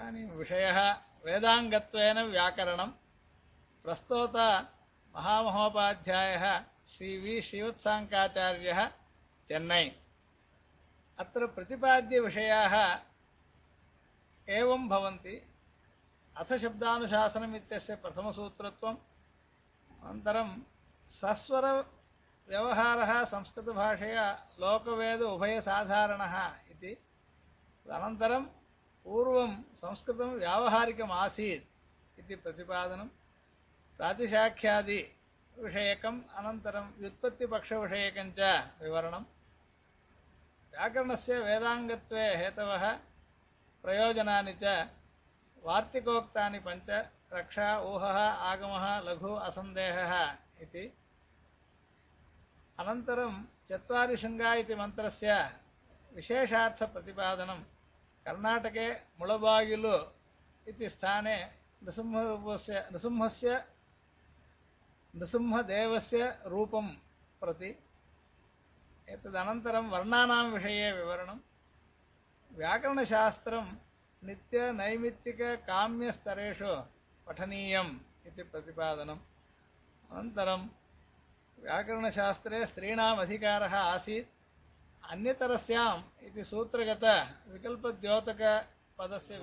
इदानीं विषयः वेदाङ्गत्वेन व्याकरणं प्रस्तोत महामहोपाध्यायः श्री वि श्रीवत्साङ्काचार्यः, चेन्नै। अत्र प्रतिपाद्यविषयाः एवं भवन्ति। अथ शब्दानुशासनम् इत्यस्य प्रथमसूत्रत्वम्। अनन्तरं सस्वरव्यवहारः संस्कृतभाषया लोकवेद उभयसाधारणः इति। अनन्तरं पूर्वं संस्कृतं व्यावहारिकमासीत् इति प्रतिपादनं। प्रातिशाख्यादिविषयकम् अनन्तरं व्युत्पत्तिपक्षविषयकं च विवरणं व्याकरणस्य वेदाङ्गत्वे हेतवः प्रयोजनानि च वार्तिकोक्तानि पञ्च रक्षा, ऊहः, आगमः, लघु, असन्देहः इति। अनन्तरं चत्वारि शृङ्गा इति मन्त्रस्य विशेषार्थप्रतिपादनं कर्णाटके मुळबागिलु इति स्थाने नृसिंहरूपस्य नृसिंहस्य नृसिंहदेवस्य रूपं प्रति एतदनन्तरं वर्णानां विषये विवरणं व्याकरणशास्त्रं नित्यनैमित्तिककाम्यस्तरेषु पठनीयम् इति प्रतिपादनम् अनन्तरं व्याकरणशास्त्रे स्त्रीणाम् अधिकारः आसीत् अन्यतरस्याम् इति सूत्रगतविकल्पद्योतकपदस्य